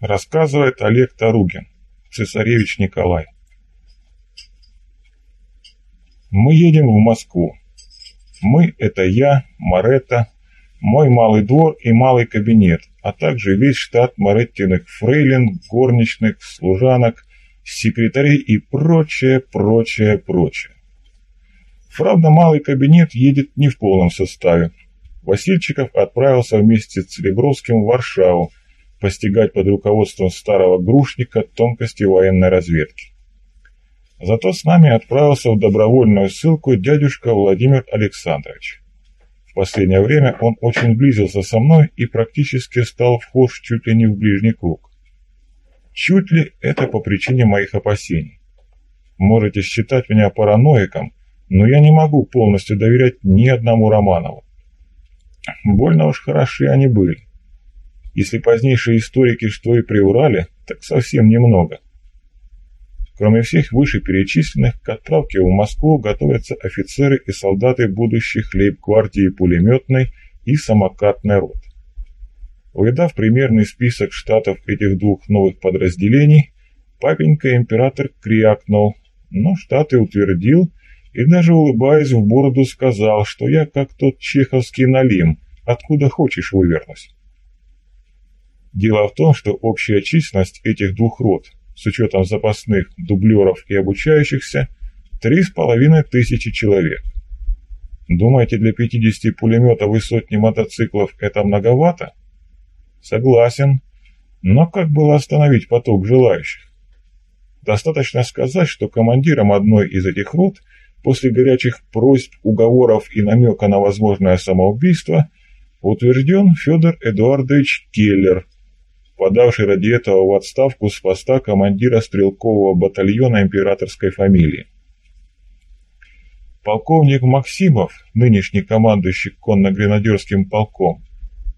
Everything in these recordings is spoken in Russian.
Рассказывает Олег Таругин, цесаревич Николай. Мы едем в Москву. Мы – это я, Маретта, мой малый двор и малый кабинет, а также весь штат Мареттиных фрейлин, горничных, служанок, секретарей и прочее, прочее, прочее. Правда, малый кабинет едет не в полном составе. Васильчиков отправился вместе с Целебровским в Варшаву постигать под руководством старого грушника тонкости военной разведки. Зато с нами отправился в добровольную ссылку дядюшка Владимир Александрович. В последнее время он очень близился со мной и практически стал вхож чуть ли не в ближний круг. Чуть ли это по причине моих опасений. Можете считать меня параноиком, но я не могу полностью доверять ни одному Романову. Больно уж хороши они были. Если позднейшие историки что и приврали, так совсем немного. Кроме всех вышеперечисленных, к отправке в Москву готовятся офицеры и солдаты будущих лейб-гвардии пулеметной и самокатной рот. Увидав примерный список штатов этих двух новых подразделений, папенька император крякнул, но штаты утвердил и даже улыбаясь в бороду сказал, что я как тот чеховский налим, откуда хочешь вывернусь. Дело в том, что общая численность этих двух рот – с учетом запасных, дублеров и обучающихся, три с половиной тысячи человек. Думаете, для 50 пулеметов и сотни мотоциклов это многовато? Согласен. Но как было остановить поток желающих? Достаточно сказать, что командиром одной из этих рот после горячих просьб, уговоров и намека на возможное самоубийство утвержден Федор Эдуардович Келлер, подавший ради этого в отставку с поста командира стрелкового батальона императорской фамилии. Полковник Максимов, нынешний командующий конно-гренадерским полком,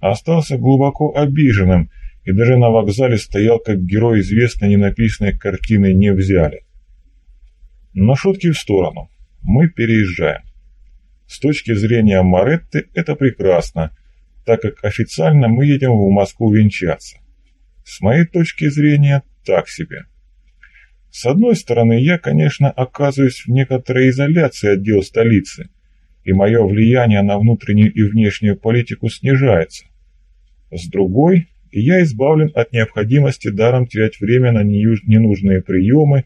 остался глубоко обиженным и даже на вокзале стоял как герой известной ненаписанной картины «Не взяли». Но шутки в сторону. Мы переезжаем. С точки зрения Маретты это прекрасно, так как официально мы едем в Москву венчаться. С моей точки зрения, так себе. С одной стороны, я, конечно, оказываюсь в некоторой изоляции от дел столицы, и мое влияние на внутреннюю и внешнюю политику снижается. С другой, я избавлен от необходимости даром терять время на ненужные приемы,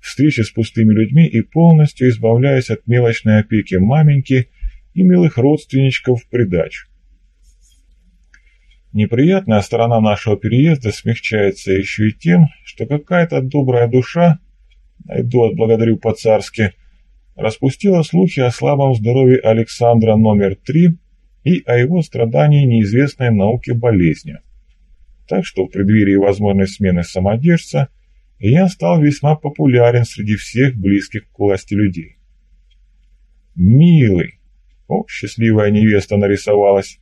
встречи с пустыми людьми и полностью избавляюсь от мелочной опеки маменьки и милых родственничков в придачу. Неприятная сторона нашего переезда смягчается еще и тем, что какая-то добрая душа, найду отблагодарю по-царски, распустила слухи о слабом здоровье Александра номер три и о его страдании неизвестной науке болезнью. Так что в преддверии возможной смены самодержца я стал весьма популярен среди всех близких к власти людей. «Милый!» О, счастливая невеста нарисовалась.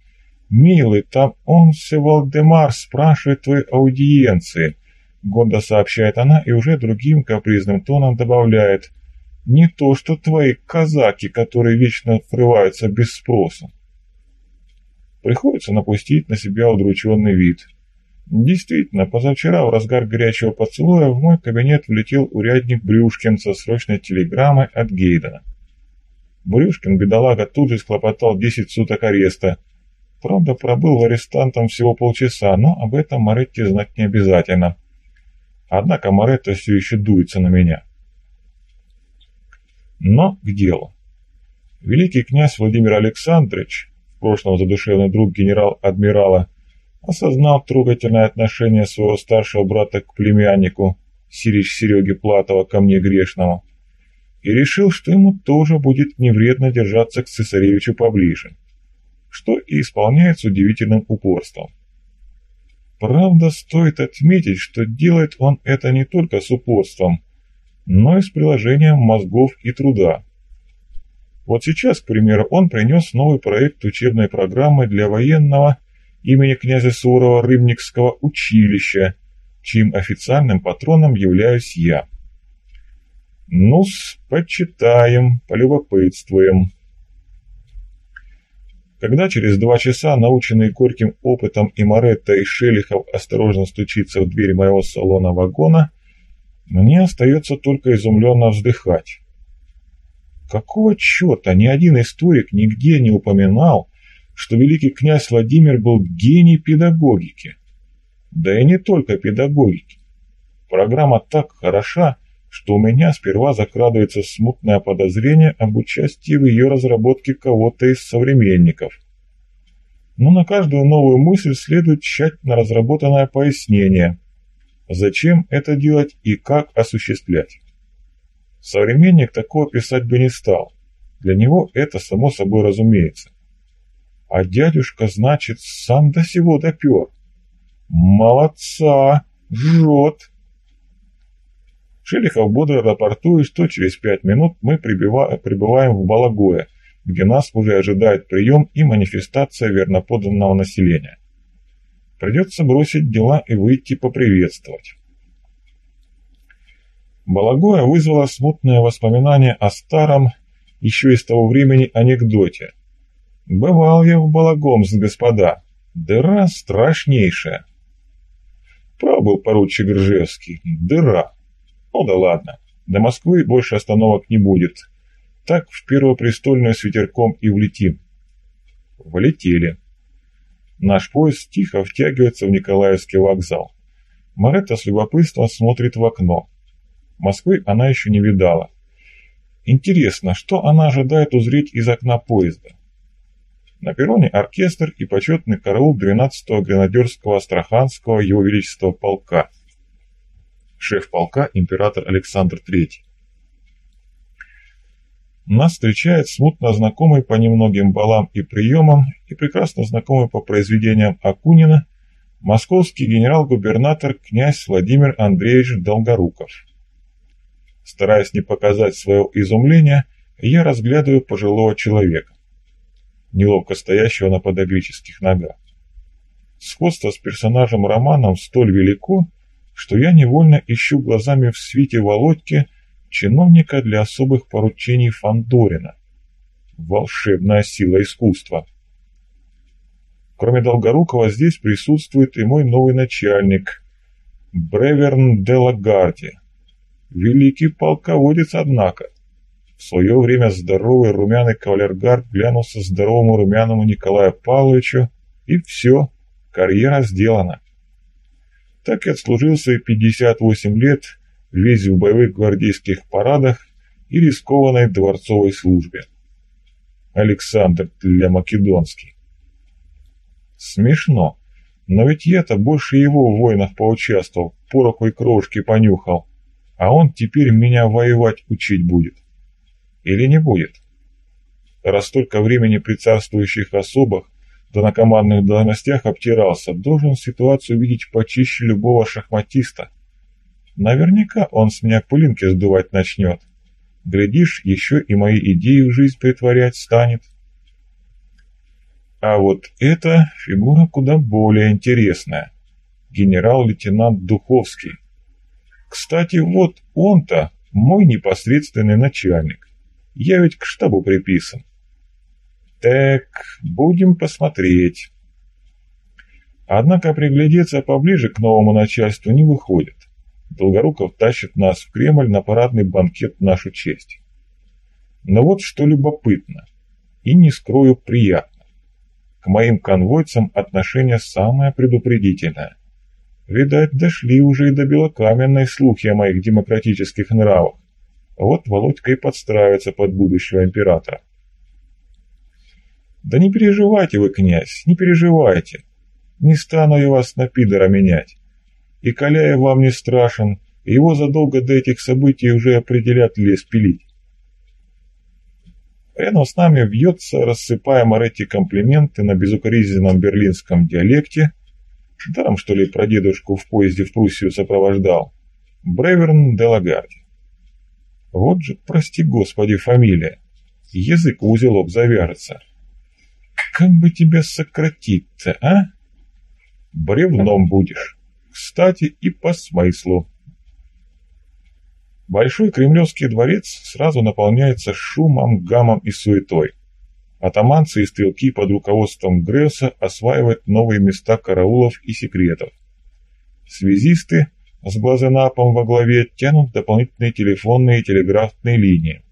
«Милый, там он, Валдемар, спрашивает твоей аудиенции», — гордо сообщает она и уже другим капризным тоном добавляет. «Не то, что твои казаки, которые вечно открываются без спроса». Приходится напустить на себя удрученный вид. Действительно, позавчера в разгар горячего поцелуя в мой кабинет влетел урядник Брюшкин со срочной телеграммой от Гейдена. Брюшкин, бедолага, тут же схлопотал 10 суток ареста, Правда, пробыл в арестантом всего полчаса, но об этом Моретти знать не обязательно. Однако Моретто все еще дуется на меня. Но к делу. Великий князь Владимир Александрович, в прошлом задушевный друг генерал-адмирала, осознал трогательное отношение своего старшего брата к племяннику, Сирич Сереги Платова, ко мне грешному, и решил, что ему тоже будет невредно держаться к цесаревичу поближе что и исполняет с удивительным упорством. Правда, стоит отметить, что делает он это не только с упорством, но и с приложением мозгов и труда. Вот сейчас, к примеру, он принес новый проект учебной программы для военного имени князя Суворова Рыбникского училища, чьим официальным патроном являюсь я. Ну-с, почитаем, полюбопытствуем. Когда через два часа, наученный горьким опытом и Моретто, и Шелихов осторожно стучится в дверь моего салона вагона, мне остается только изумленно вздыхать. Какого черта ни один историк нигде не упоминал, что великий князь Владимир был гений педагогики? Да и не только педагогики. Программа так хороша, что у меня сперва закрадывается смутное подозрение об участии в ее разработке кого-то из современников. Но на каждую новую мысль следует тщательно разработанное пояснение, зачем это делать и как осуществлять. Современник такого писать бы не стал, для него это само собой разумеется. А дядюшка, значит, сам до сего допер. Молодца, жжет. Шелихов бодро рапортует, что через пять минут мы прибываем в Балагое, где нас уже ожидает прием и манифестация верноподанного населения. Придется бросить дела и выйти поприветствовать. Балагоя вызвало смутное воспоминание о старом, еще из того времени, анекдоте. «Бывал я в Балагомс, господа. Дыра страшнейшая». Прав был поручик Ржевский. Дыра. Ну да ладно, до Москвы больше остановок не будет. Так в Первопрестольную с ветерком и влетим. Влетели. Наш поезд тихо втягивается в Николаевский вокзал. Маретта с любопытством смотрит в окно. Москвы она еще не видала. Интересно, что она ожидает узреть из окна поезда? На перроне оркестр и почетный караул 12-го гренадерского Астраханского Его Величества полка – шеф полка император Александр III. Нас встречает смутно знакомый по немногим балам и приемам и прекрасно знакомый по произведениям Акунина московский генерал-губернатор князь Владимир Андреевич Долгоруков. Стараясь не показать своего изумления, я разглядываю пожилого человека, неловко стоящего на подогрических ногах. Сходство с персонажем романом столь велико, что я невольно ищу глазами в свете Володьки чиновника для особых поручений Фандорина. Волшебная сила искусства. Кроме Долгорукова здесь присутствует и мой новый начальник, Бреверн де Лагарди. Великий полководец, однако. В свое время здоровый румяный кавалергард глянулся здоровому румяному Николаю Павловичу, и все, карьера сделана так и отслужился 58 лет, весь в боевых гвардейских парадах и рискованной дворцовой службе. Александр для Македонский. Смешно, но ведь я-то больше его в войнах поучаствовал, пороху и крошки понюхал, а он теперь меня воевать учить будет. Или не будет? Раз столько времени при царствующих особах да на командных должностях обтирался, должен ситуацию видеть почище любого шахматиста. Наверняка он с меня пылинки сдувать начнет. Глядишь, еще и мои идеи в жизнь притворять станет. А вот эта фигура куда более интересная. Генерал-лейтенант Духовский. Кстати, вот он-то мой непосредственный начальник. Я ведь к штабу приписан. Так, будем посмотреть. Однако приглядеться поближе к новому начальству не выходит. Долгоруков тащит нас в Кремль на парадный банкет в нашу честь. Но вот что любопытно, и не скрою приятно. К моим конвойцам отношение самое предупредительное. Видать, дошли уже и до белокаменной слухи о моих демократических нравах. Вот Володька и подстраивается под будущего императора. Да не переживайте вы, князь, не переживайте. Не стану я вас на пидора менять. И Каляев вам не страшен, его задолго до этих событий уже определят лес пилить. Рядом с нами вьется, рассыпая Моретти комплименты на безукоризненном берлинском диалекте, даром что ли про дедушку в поезде в Пруссию сопровождал, Бреверн де Лагарди. Вот же, прости господи, фамилия. Язык в узелок завяжется. Как бы тебя сократить-то, а? Бревном будешь. Кстати, и по смыслу. Большой кремлевский дворец сразу наполняется шумом, гамом и суетой. Атаманцы и стрелки под руководством Гресса осваивают новые места караулов и секретов. Связисты с глазенапом во главе тянут дополнительные телефонные и телеграфные линии.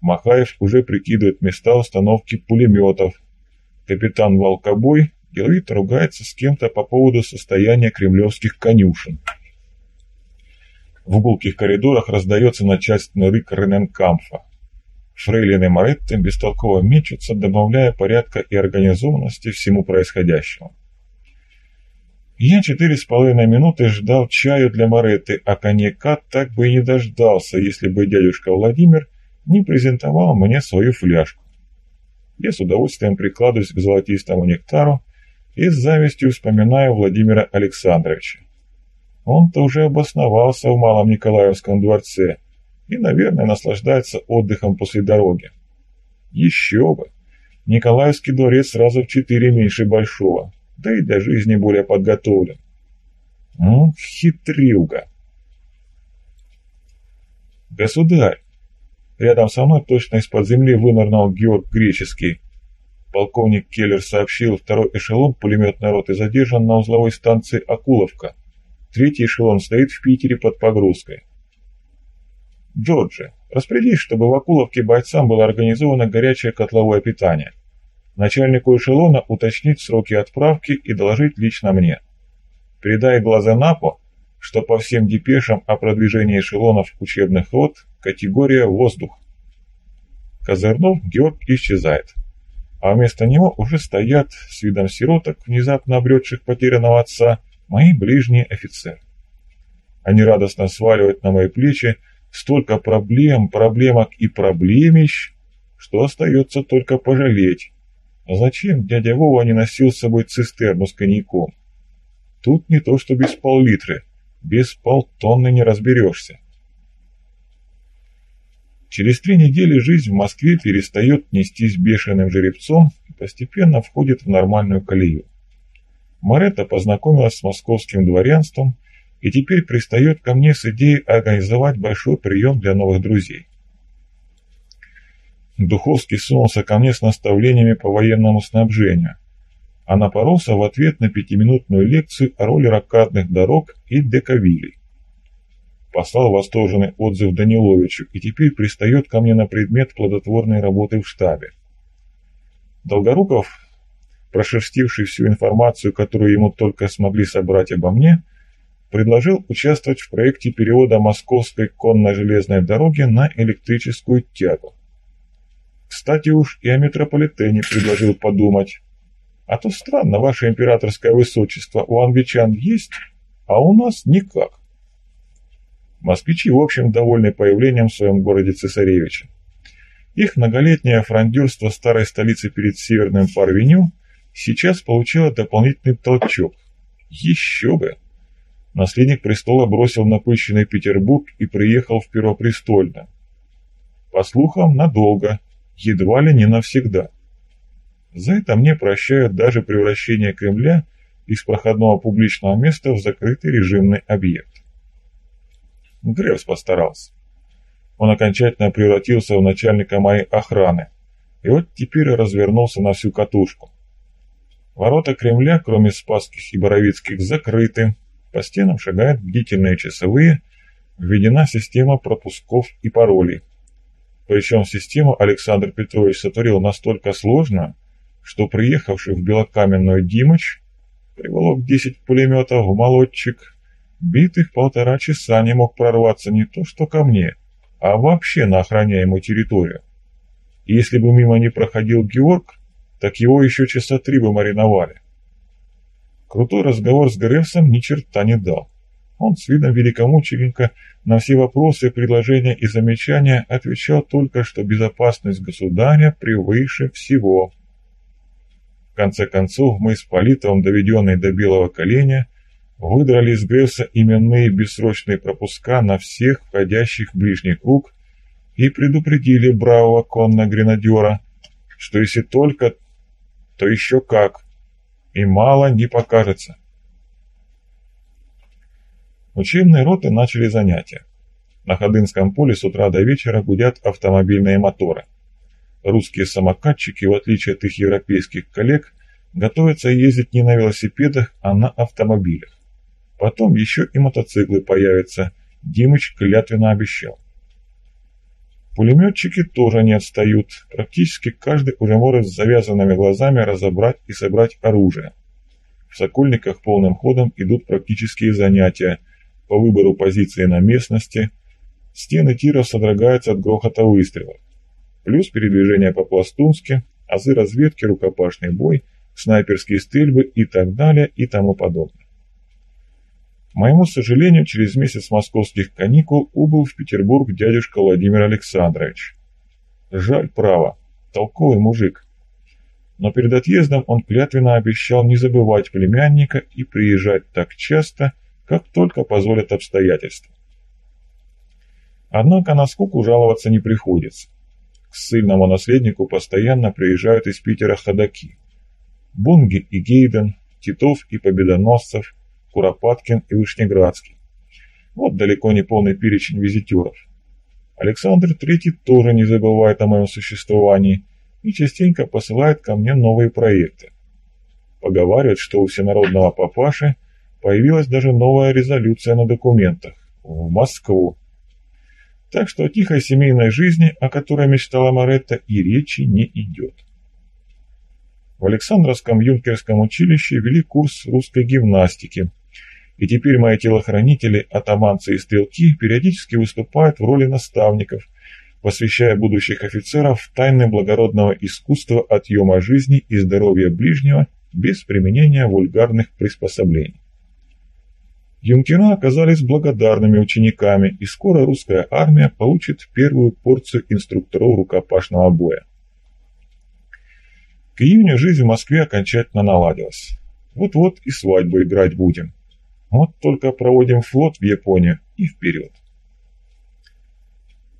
Махаев уже прикидывает места установки пулеметов. Капитан Волкобой деловито ругается с кем-то по поводу состояния кремлевских конюшен. В гулких коридорах раздается начальственный рык Рененкамфа. Фрейлин и Моретти бестолково мечутся, добавляя порядка и организованности всему происходящему. Я четыре с половиной минуты ждал чаю для Моретты, а коньяка так бы и не дождался, если бы дядюшка Владимир не презентовал мне свою фляжку. Я с удовольствием прикладываюсь к золотистому нектару и с завистью вспоминаю Владимира Александровича. Он-то уже обосновался в Малом Николаевском дворце и, наверное, наслаждается отдыхом после дороги. Еще бы! Николаевский дворец сразу в четыре меньше большого, да и для жизни более подготовлен. Ну, хитрюга! Государь! Рядом со мной точно из-под земли вынырнул Георг Греческий. Полковник Келлер сообщил, второй эшелон пулеметной роты задержан на узловой станции Акуловка. Третий эшелон стоит в Питере под погрузкой. Джорджи, распорядись, чтобы в Акуловке бойцам было организовано горячее котловое питание. Начальнику эшелона уточнить сроки отправки и доложить лично мне. Передай Глазенапу, что по всем депешам о продвижении эшелонов учебных рот категория «воздух». Козырнув, Георг исчезает. А вместо него уже стоят, с видом сироток, внезапно обретших потерянного отца, мои ближние офицеры. Они радостно сваливают на мои плечи столько проблем, проблемок и проблемищ, что остается только пожалеть. А зачем дядя Вова не носил с собой цистерну с коньяком? Тут не то что без пол-литры, без полтонны не разберешься. Через три недели жизнь в Москве перестает нестись бешеным жеребцом и постепенно входит в нормальную колею. Марета познакомилась с московским дворянством и теперь пристает ко мне с идеей организовать большой прием для новых друзей. Духовский сунулся ко мне с наставлениями по военному снабжению, а напоролся в ответ на пятиминутную лекцию о роли ракадных дорог и дековилей. Послал восторженный отзыв Даниловичу и теперь пристает ко мне на предмет плодотворной работы в штабе. Долгоруков, прошерстивший всю информацию, которую ему только смогли собрать обо мне, предложил участвовать в проекте перевода Московской конно-железной дороги на электрическую тягу. Кстати уж и о метрополитене предложил подумать. А то странно, ваше императорское высочество, у англичан есть, а у нас никак. Москвичи, в общем, довольны появлением в своем городе цесаревича. Их многолетнее фрондюрство старой столицы перед Северным Парвеню сейчас получило дополнительный толчок. Еще бы! Наследник престола бросил напыщенный Петербург и приехал в Первопрестольно. По слухам, надолго, едва ли не навсегда. За это мне прощают даже превращение Кремля из проходного публичного места в закрытый режимный объект. Гревс постарался. Он окончательно превратился в начальника моей охраны, и вот теперь развернулся на всю катушку. Ворота Кремля, кроме Спасских и Боровицких, закрыты, по стенам шагают бдительные часовые, введена система пропусков и паролей. Причем систему Александр Петрович сотворил настолько сложно, что приехавший в белокаменную Димыч приволок 10 пулеметов в молотчик, битых полтора часа не мог прорваться не то что ко мне, а вообще на охраняемую территорию. И если бы мимо не проходил Георг, так его еще часа три бы мариновали. Крутой разговор с Грефсом ни черта не дал. Он с видом великомученика на все вопросы, предложения и замечания отвечал только, что безопасность государя превыше всего. В конце концов, мы с Политовым, доведенные до белого коленя, выдрали из Грефса именные бессрочные пропуска на всех входящих в ближний круг и предупредили бравого конно-гренадера, что если только, то еще как и мало не покажется. Учебные роты начали занятия. На Ходынском поле с утра до вечера гудят автомобильные моторы. Русские самокатчики, в отличие от их европейских коллег, готовятся ездить не на велосипедах, а на автомобилях. Потом еще и мотоциклы появятся, Димыч клятвенно обещал. Пулеметчики тоже не отстают, практически каждый уже может с завязанными глазами разобрать и собрать оружие. В Сокольниках полным ходом идут практические занятия по выбору позиции на местности, стены тиров содрогаются от грохота выстрелов. Плюс передвижение по-пластунски, азы разведки, рукопашный бой, снайперские стрельбы и так далее и тому подобное. К моему сожалению, через месяц московских каникул убыл в Петербург дядюшка Владимир Александрович. Жаль, право, толковый мужик. Но перед отъездом он клятвенно обещал не забывать племянника и приезжать так часто, как только позволят обстоятельства. Однако на скуку жаловаться не приходится. К сильному наследнику постоянно приезжают из Питера ходаки. Бунги и Гейден, Титов и Победоносцев – Куропаткин и Вышнеградский. Вот далеко не полный перечень визитеров. Александр III тоже не забывает о моем существовании и частенько посылает ко мне новые проекты. Поговаривают, что у всенародного папаши появилась даже новая резолюция на документах в Москву. Так что о тихой семейной жизни, о которой мечтала Моретта, и речи не идет. В Александровском юнкерском училище вели курс русской гимнастики – и теперь мои телохранители, атаманцы и стрелки периодически выступают в роли наставников, посвящая будущих офицеров тайны благородного искусства отъема жизни и здоровья ближнего без применения вульгарных приспособлений. Юнкера оказались благодарными учениками, и скоро русская армия получит первую порцию инструкторов рукопашного боя. К июню жизнь в Москве окончательно наладилась. Вот-вот и свадьбу играть будем. Вот только проводим флот в Японию и вперед.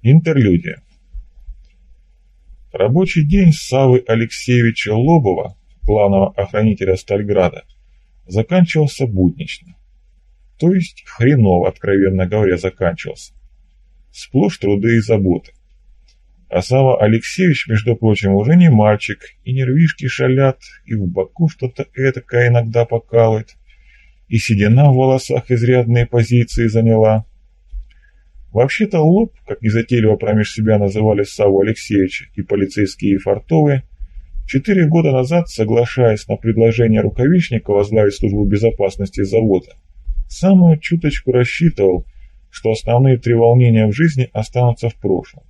Интерлюдия. Рабочий день Савы Алексеевича Лобова, главного охранителя Стальграда, заканчивался буднично. То есть хреново, откровенно говоря, заканчивался. Сплошь труды и заботы. А Сава Алексеевич, между прочим, уже не мальчик, и нервишки шалят, и в боку что-то этакое иногда покалывает и седина в волосах изрядные позиции заняла. Вообще-то лоб, как незатейливо промеж себя называли Саву Алексеевича и полицейские и фартовые, четыре года назад, соглашаясь на предложение Рукавичника возглавить службу безопасности завода, самую чуточку рассчитывал, что основные три волнения в жизни останутся в прошлом.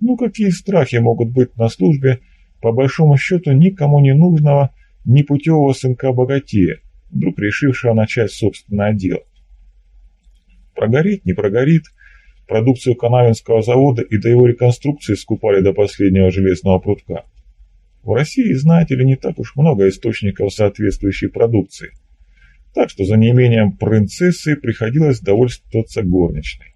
Ну какие страхи могут быть на службе, по большому счету никому не нужного, непутевого сынка-богатея, вдруг решившего начать собственное дело. Прогорит, не прогорит, продукцию Канавинского завода и до его реконструкции скупали до последнего железного прутка. В России, знаете ли, не так уж много источников соответствующей продукции, так что за неимением принцессы приходилось довольствоваться горничной.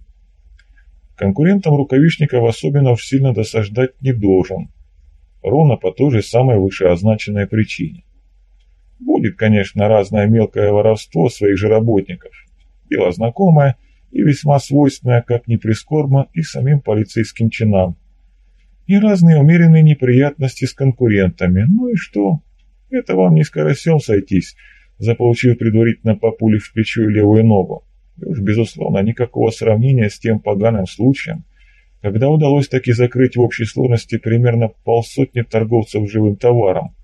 Конкурентам рукавичников особенно сильно досаждать не должен, ровно по той же самой вышеозначенной причине. Будет, конечно, разное мелкое воровство своих же работников. Дело знакомое и весьма свойственное, как ни прискорбно, и самим полицейским чинам. И разные умеренные неприятности с конкурентами. Ну и что? Это вам не с карасем сойтись, заполучив предварительно по пуле в плечо и левую ногу. И уж, безусловно, никакого сравнения с тем поганым случаем, когда удалось таки закрыть в общей сложности примерно полсотни торговцев живым товаром,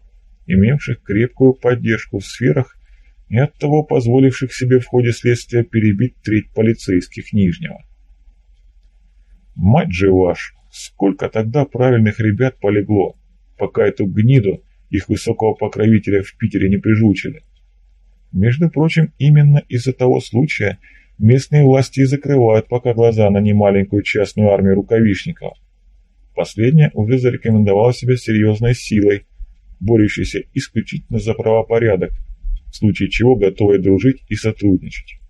имевших крепкую поддержку в сферах и оттого позволивших себе в ходе следствия перебить треть полицейских Нижнего. Мать же ваш, сколько тогда правильных ребят полегло, пока эту гниду их высокого покровителя в Питере не прижучили. Между прочим, именно из-за того случая местные власти закрывают пока глаза на немаленькую частную армию рукавишников. Последняя уже зарекомендовала себя серьезной силой, борющийся исключительно за правопорядок, в случае чего готовы дружить и сотрудничать.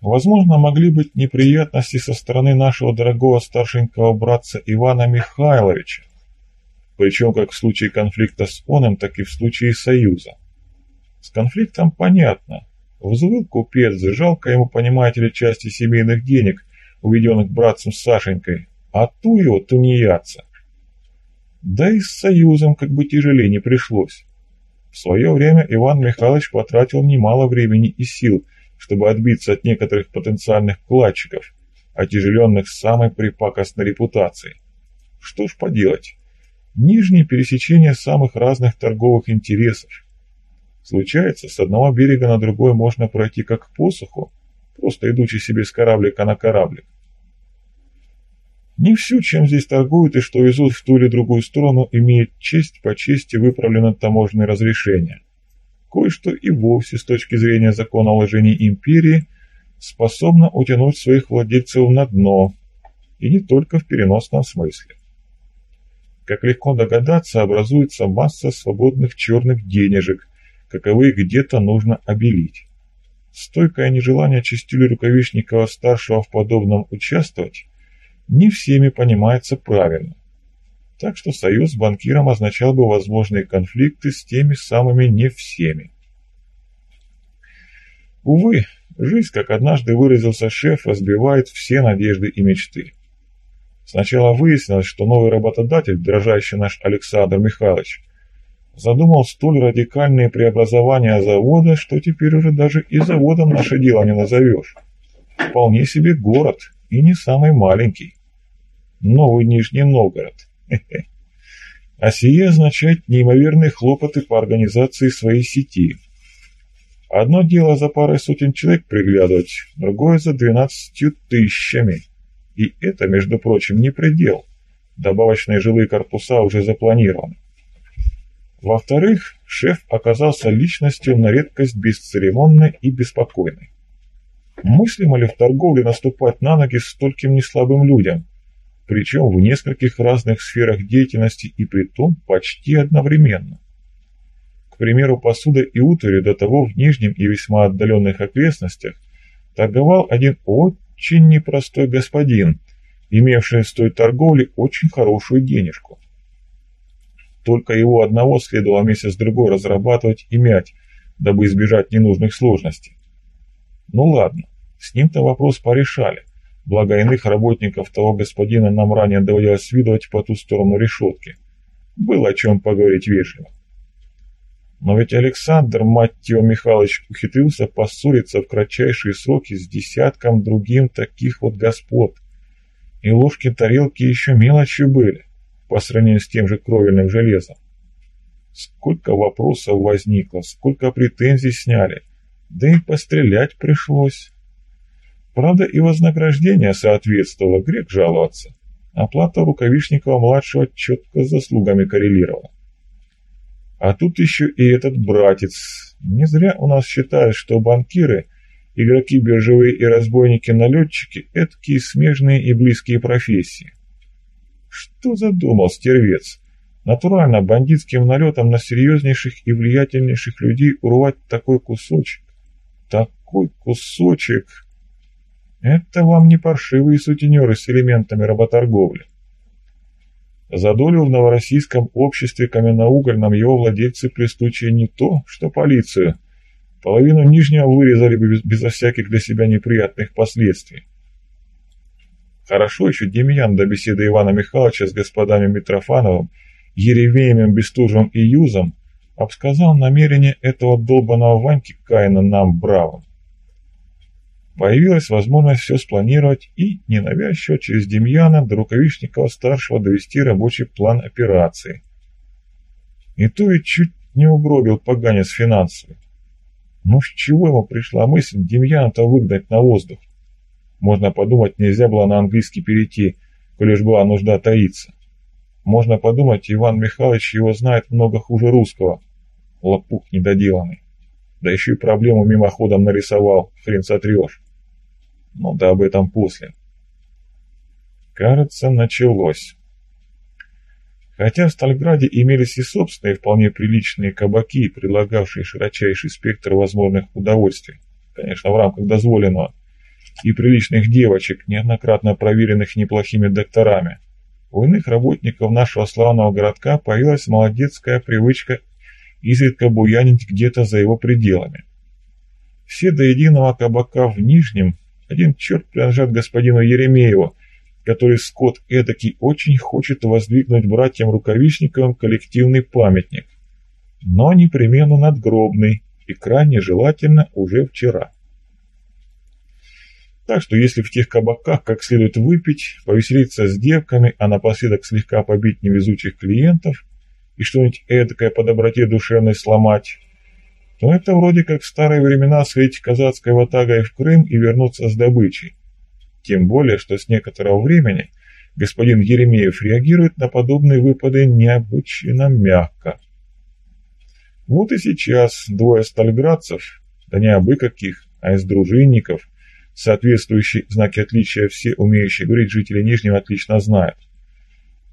Возможно, могли быть неприятности со стороны нашего дорогого старшенького братца Ивана Михайловича, причем как в случае конфликта с оном, так и в случае союза. С конфликтом понятно. Взвыл купец, жалко ему, понимаете ли, части семейных денег, уведенных братцем Сашенькой, а ту его тунеядца. Да и с Союзом как бы тяжелее не пришлось. В свое время Иван Михайлович потратил немало времени и сил, чтобы отбиться от некоторых потенциальных вкладчиков, отяжеленных самой припакостной репутацией. Что ж поделать, нижнее пересечение самых разных торговых интересов. Случается, с одного берега на другой можно пройти как по суху, просто идучи себе с кораблика на кораблик. Не все, чем здесь торгуют и что везут в ту или другую сторону, имеет честь по чести выправлено таможенное разрешение. Кое-что и вовсе с точки зрения закона вложений империи способно утянуть своих владельцев на дно, и не только в переносном смысле. Как легко догадаться, образуется масса свободных черных денежек, каковы где-то нужно обелить. Стойкое нежелание Чистюли Рукавишникова-старшего в подобном участвовать не всеми понимается правильно. Так что союз с банкиром означал бы возможные конфликты с теми самыми не всеми. Увы, жизнь, как однажды выразился шеф, разбивает все надежды и мечты. Сначала выяснилось, что новый работодатель, дрожащий наш Александр Михайлович, задумал столь радикальные преобразования завода, что теперь уже даже и заводом наше дело не назовешь. Вполне себе город, и не самый маленький. Новый Нижний Новгород. А сие означает неимоверные хлопоты по организации своей сети. Одно дело за парой сотен человек приглядывать, другое за двенадцатью тысячами. И это, между прочим, не предел. Добавочные жилые корпуса уже запланированы. Во-вторых, шеф оказался личностью на редкость бесцеремонной и беспокойной. Мыслимо ли в торговле наступать на ноги стольким неслабым людям, причем в нескольких разных сферах деятельности и при том почти одновременно? К примеру, посудой и утварью до того в нижнем и весьма отдаленных окрестностях торговал один очень непростой господин, имевший с той торговли очень хорошую денежку. Только его одного следовало месяц другой разрабатывать и мять, дабы избежать ненужных сложностей. Ну ладно, с ним-то вопрос порешали, благо иных работников того господина нам ранее доводилось видывать по ту сторону решетки. Было о чем поговорить вежливо. Но ведь Александр, мать его Михайлович, ухитрился поссориться в кратчайшие сроки с десятком другим таких вот господ. И ложки-тарелки еще мелочью были, по сравнению с тем же кровельным железом. Сколько вопросов возникло, сколько претензий сняли, да и пострелять пришлось. Правда, и вознаграждение соответствовало, грех жаловаться. Оплата Рукавишникова-младшего четко с заслугами коррелировала. А тут еще и этот братец. Не зря у нас считают, что банкиры, игроки биржевые и разбойники-налетчики – эткие смежные и близкие профессии. Что задумал стервец? Натурально бандитским налетом на серьезнейших и влиятельнейших людей урвать такой кусочек. Такой кусочек. Это вам не паршивые сутенеры с элементами работорговли. За долю в новороссийском обществе каменноугольном его владельцы престучие не то, что полицию. Половину нижнего вырезали бы без, безо всяких для себя неприятных последствий. Хорошо еще Демьян до беседы Ивана Михайловича с господами Митрофановым, Еревеем, Бестужевым и Юзом обсказал намерение этого долбанного Ваньки Каина нам бравым. Появилась возможность все спланировать и, ненавязчиво, через Демьяна до Рукавишникова-старшего довести рабочий план операции. И то и чуть не угробил поганец финансовый. Ну с чего ему пришла мысль Демьяна-то выгнать на воздух? Можно подумать, нельзя было на английский перейти, коли лишь была нужда таиться. Можно подумать, Иван Михайлович его знает много хуже русского. Лопух недоделанный. Да еще и проблему мимоходом нарисовал, хрен сотрешь. Но да об этом после. Кажется, началось. Хотя в Стальграде имелись и собственные вполне приличные кабаки, предлагавшие широчайший спектр возможных удовольствий, конечно, в рамках дозволенного, и приличных девочек, неоднократно проверенных неплохими докторами, у иных работников нашего славного городка появилась молодецкая привычка изредка буянить где-то за его пределами. Все до единого кабака в Нижнем один черт принадлежат господину Еремееву, который Скотт эдакий очень хочет воздвигнуть братьям Рукавишниковым коллективный памятник, но непременно надгробный и крайне желательно уже вчера. Так что если в тех кабаках как следует выпить, повеселиться с девками, а напоследок слегка побить невезучих клиентов и что-нибудь эдакое по доброте душевной сломать, то это вроде как в старые времена слить казацкой ватагой в Крым и вернуться с добычей. Тем более, что с некоторого времени господин Еремеев реагирует на подобные выпады необычно мягко. Вот и сейчас двое стальградцев, да не абы каких, а из дружинников, соответствующие знаки отличия все умеющие говорить жители Нижнего отлично знают.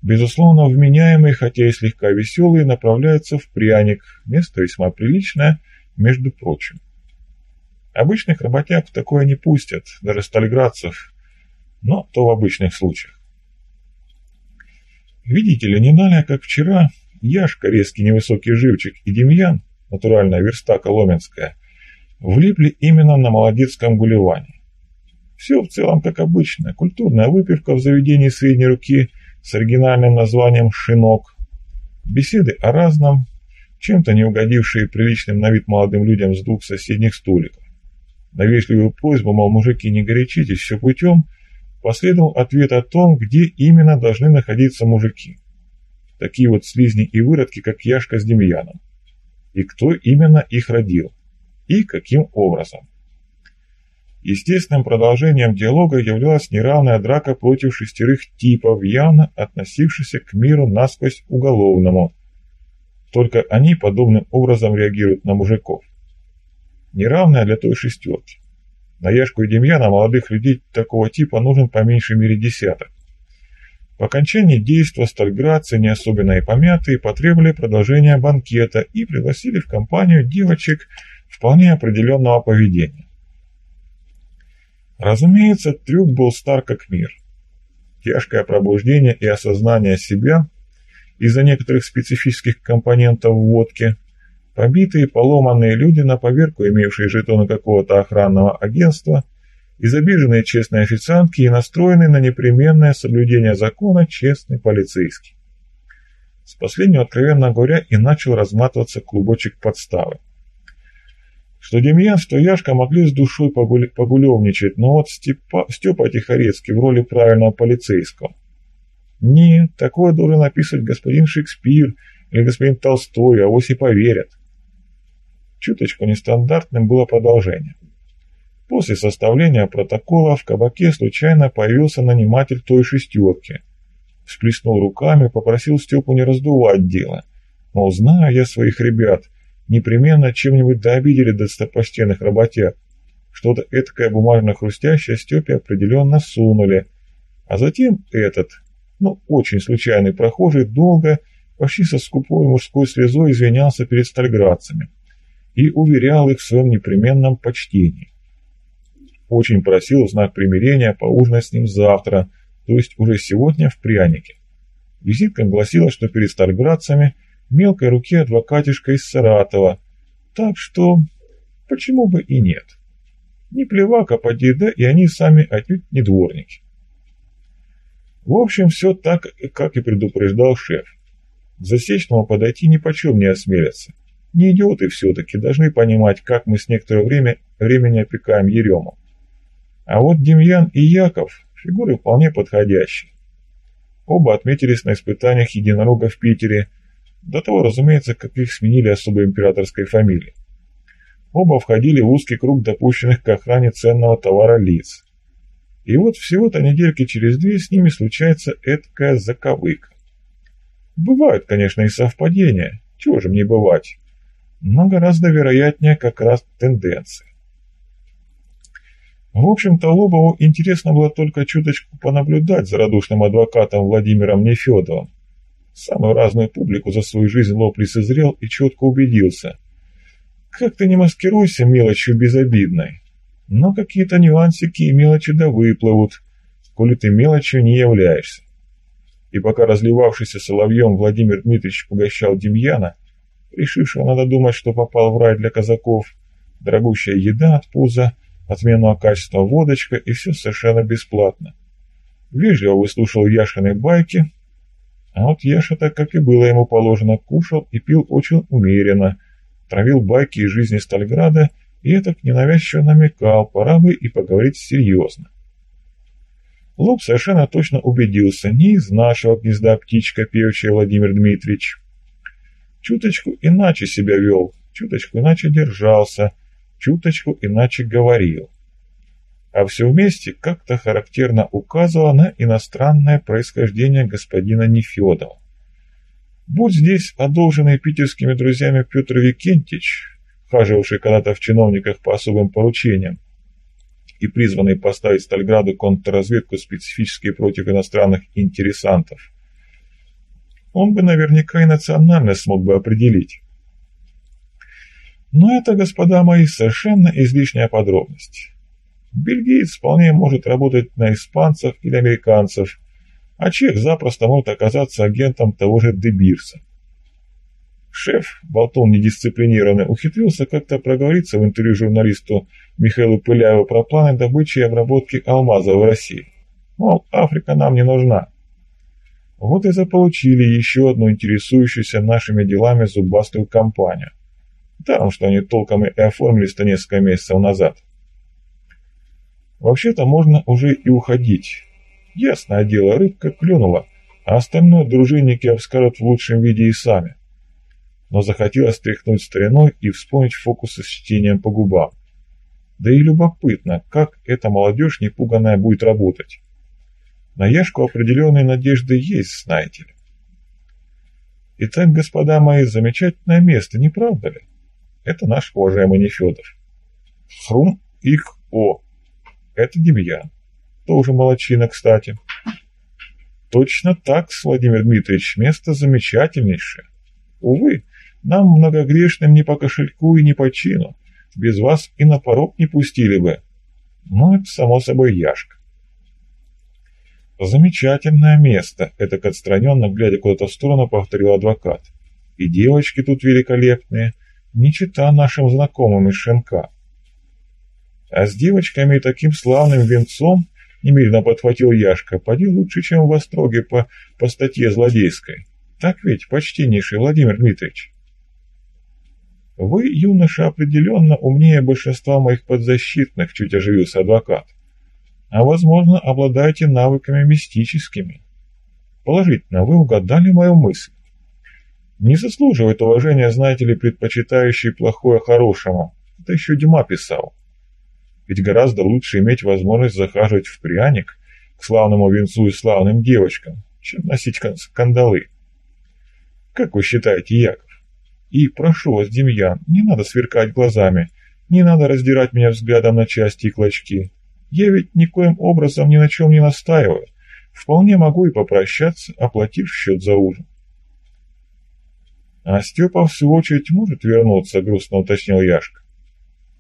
Безусловно, вменяемые, хотя и слегка веселые, направляются в пряник, место весьма приличное, между прочим. Обычных работяг такое не пустят, даже стальградцев, но то в обычных случаях. Видите ли, не далее, как вчера, Яшка, резкий невысокий живчик, и Демьян, натуральная верста коломенская, влипли именно на молодецком гулевании. Все в целом как обычно, культурная выпивка в заведении средней руки с оригинальным названием «Шинок», беседы о разном, чем-то не угодившие приличным на вид молодым людям с двух соседних столиков. На вежливую просьбу, мол, мужики, не горячитесь, все путем, последовал ответ о том, где именно должны находиться мужики. Такие вот слизни и выродки, как Яшка с Демьяном. И кто именно их родил. И каким образом. Естественным продолжением диалога являлась неравная драка против шестерых типов, явно относившихся к миру насквозь уголовному. Только они подобным образом реагируют на мужиков. Неравная для той шестерки. На Яшку и Демьяна молодых людей такого типа нужен по меньшей мере десяток. По окончании действа стальградцы, не особенно и помятые, потребовали продолжения банкета и пригласили в компанию девочек вполне определенного поведения. Разумеется, трюк был стар как мир. Тяжкое пробуждение и осознание себя из-за некоторых специфических компонентов водки Побитые, поломанные люди на поверку, имевшие жетоны какого-то охранного агентства, изобиженные честные официантки и настроенные на непременное соблюдение закона честный полицейский. С последнего, откровенно говоря, и начал разматываться клубочек подставы. Что Демьян, что Яшка могли с душой погуль... погулевничать, но вот Степа... Степа Тихорецкий в роли правильного полицейского. Нет, такое должен написать господин Шекспир или господин Толстой, а вось и поверят. Чуточку нестандартным было продолжение. После составления протокола в кабаке случайно появился наниматель той шестерки. Всплеснул руками, попросил Степу не раздувать дело. Мол, знаю я своих ребят, непременно чем-нибудь дообидели достопочтенных работяг. Что-то этакое бумажно-хрустящее Степе определенно сунули. А затем этот, ну, очень случайный прохожий, долго, почти со скупой мужской слезой извинялся перед стальградцами и уверял их в своем непременном почтении. Очень просил в знак примирения поужинать с ним завтра, то есть уже сегодня в прянике. Визитка гласила, что перед старградцами мелкой руки адвокатишка из Саратова, так что почему бы и нет. Не плевак, а поди да, и они сами отнюдь не дворники. В общем, все так, как и предупреждал шеф. К засечному подойти ни почем не осмелятся. Не идиоты все-таки, должны понимать, как мы с некоторого время, времени опекаем Ерему. А вот Демьян и Яков – фигуры вполне подходящие. Оба отметились на испытаниях единорога в Питере, до того, разумеется, как их сменили особой императорской фамилии. Оба входили в узкий круг допущенных к охране ценного товара лиц. И вот всего-то недельки через две с ними случается эткая заковыка. Бывают, конечно, и совпадения, чего же мне бывать но гораздо вероятнее как раз тенденции. В общем-то, Лобову интересно было только чуточку понаблюдать за радушным адвокатом Владимиром Нефедовым. Самую разную публику за свою жизнь Лоб лицезрел и четко убедился. Как ты не маскируйся мелочью безобидной, но какие-то нюансики и мелочи да выплывут, коли ты мелочью не являешься. И пока разливавшийся соловьем Владимир Дмитриевич угощал Демьяна, решившего, надо думать, что попал в рай для казаков, дорогущая еда от пуза, отменного качества водочка и все совершенно бесплатно. вежливо выслушал Яшины байки, а вот Яша-то, как и было ему положено, кушал и пил очень умеренно, травил байки из жизни Стальграда и это ненавязчиво намекал, пора бы и поговорить серьезно. Лоб совершенно точно убедился, не из нашего гнезда птичка певчая Владимир Дмитриевич. Чуточку иначе себя вел, чуточку иначе держался, чуточку иначе говорил. А все вместе как-то характерно указывало на иностранное происхождение господина Нефедова. Будь здесь одолженный питерскими друзьями Петр Викентьевич, хаживавший когда-то в чиновниках по особым поручениям, и призванный поставить Стальграду контрразведку специфически против иностранных интересантов. Он бы наверняка и национальность смог бы определить. Но это, господа мои, совершенно излишняя подробность. Бельгиец вполне может работать на испанцев или американцев, а чех запросто может оказаться агентом того же Дебирса. Шеф, болтон недисциплинированный, ухитрился как-то проговориться в интервью журналисту Михаилу Пыляеву про планы добычи и обработки алмазов в России. Мол, Африка нам не нужна. Вот и заполучили еще одну интересующуюся нашими делами зубастую компанию. Даром, что они толком и оформились-то несколько месяцев назад. Вообще-то можно уже и уходить. Ясное дело, рыбка клюнула, а остальное дружинники обскажут в лучшем виде и сами но захотелось стряхнуть стариной и вспомнить фокусы с чтением по губам. Да и любопытно, как эта молодежь непуганная будет работать. На Яшку определенные надежды есть, знаете ли. Итак, господа мои, замечательное место, не правда ли? Это наш уважаемый Нефедов. Хрум их о. Это Демьян. Тоже молочина, кстати. Точно так, Владимир Дмитриевич, место замечательнейшее. Увы, нам, многогрешным, не по кошельку и не по чину. Без вас и на порог не пустили бы. Но это, само собой, Яшка. «Замечательное место», — это отстраненно, глядя куда-то в сторону, повторил адвокат. «И девочки тут великолепные, не чита нашим знакомым из Шенка». «А с девочками и таким славным венцом», — немедленно подхватил Яшка, — «поди лучше, чем в Остроге по, по статье злодейской. Так ведь, почтеннейший Владимир Дмитриевич?» «Вы, юноша, определенно умнее большинства моих подзащитных», — чуть оживился адвокат. «А, возможно, обладаете навыками мистическими. Положительно, вы угадали мою мысль. Не заслуживает уважения, знаете ли, предпочитающий плохое хорошему. Это еще Дюма писал. Ведь гораздо лучше иметь возможность захаживать в пряник к славному венцу и славным девочкам, чем носить кандалы. Как вы считаете, Яков? И прошу вас, Демьян, не надо сверкать глазами, не надо раздирать меня взглядом на части и клочки. Я ведь никоим образом ни на чем не настаиваю. Вполне могу и попрощаться, оплатив счет за ужин. А Степа, в свою очередь, может вернуться, грустно уточнил Яшка.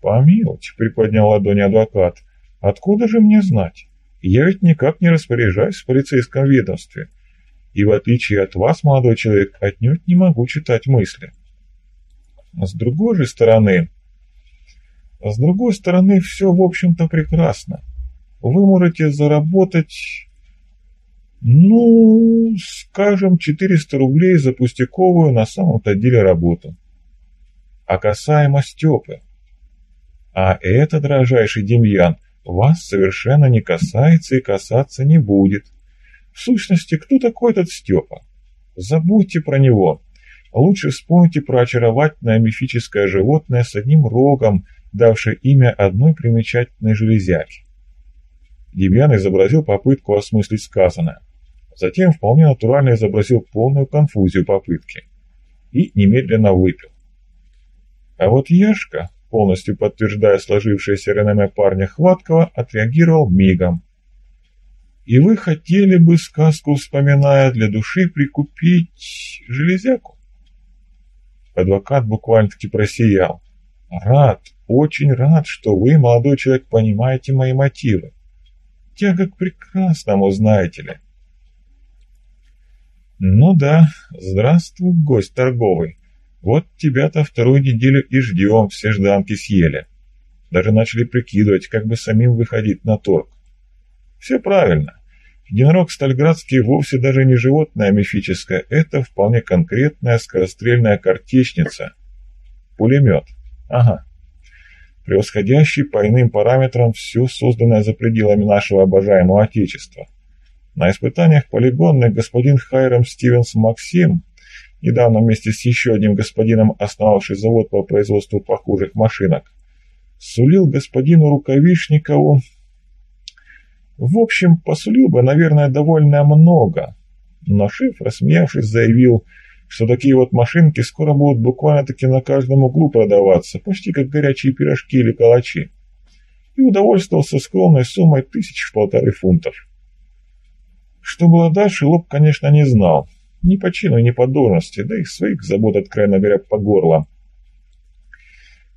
Помилуйте, приподнял ладони адвокат. Откуда же мне знать? Я ведь никак не распоряжаюсь в полицейском ведомстве. И в отличие от вас, молодой человек, отнюдь не могу читать мысли. С другой же стороны... С другой стороны, все, в общем-то, прекрасно. Вы можете заработать, ну, скажем, 400 рублей за пустяковую на самом-то деле работу. А касаемо Степы. А это, дорожайший Демьян, вас совершенно не касается и касаться не будет. В сущности, кто такой этот Степа? Забудьте про него. Лучше вспомните про очаровательное мифическое животное с одним рогом, давшее имя одной примечательной железяки. Демьян изобразил попытку осмыслить сказанное. Затем вполне натурально изобразил полную конфузию попытки. И немедленно выпил. А вот Яшка, полностью подтверждая сложившееся реноме парня Хваткова, отреагировал мигом. «И вы хотели бы, сказку вспоминая, для души прикупить железяку?» Адвокат буквально-таки просиял. «Рад, очень рад, что вы, молодой человек, понимаете мои мотивы. Тяга к прекрасному, знаете ли». «Ну да, здравствуй, гость торговый. Вот тебя-то вторую неделю и ждем, все жданки съели. Даже начали прикидывать, как бы самим выходить на торг. Все правильно. Единорог Стальградский вовсе даже не животное мифическое, это вполне конкретная скорострельная картечница. Пулемет. Ага. Превосходящий по иным параметрам все созданное за пределами нашего обожаемого Отечества. На испытаниях полигонный господин Хайрам Стивенс Максим, недавно вместе с еще одним господином основавший завод по производству похожих машинок, сулил господину Рукавишникову в общем, посулил бы, наверное, довольно много. Но шеф, рассмеявшись, заявил, что такие вот машинки скоро будут буквально-таки на каждом углу продаваться, почти как горячие пирожки или калачи. И удовольствовался скромной суммой тысяч в полторы фунтов. Что было дальше, Лоб, конечно, не знал. Ни по чину, ни по должности, да и своих забот, откровенно говоря, по горло.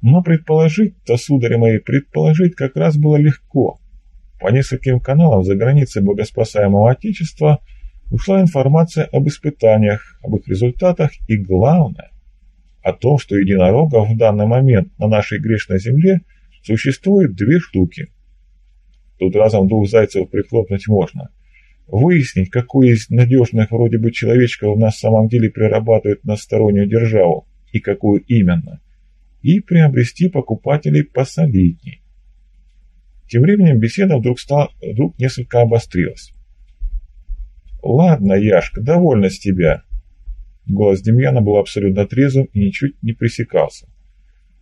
Но предположить-то, судари мои, предположить как раз было легко. По нескольким каналам за границей богоспасаемого Отечества ушла информация об испытаниях, об их результатах и, главное, о том, что единорогов в данный момент на нашей грешной земле существует две штуки. Тут разом двух зайцев прихлопнуть можно. Выяснить, какой из надежных вроде бы человечков на самом деле прирабатывает на стороннюю державу и какую именно, и приобрести покупателей посолидней. Тем временем беседа вдруг, стала, вдруг несколько обострилась. «Ладно, Яшка, довольна с тебя». Голос Демьяна был абсолютно трезвым и ничуть не пресекался.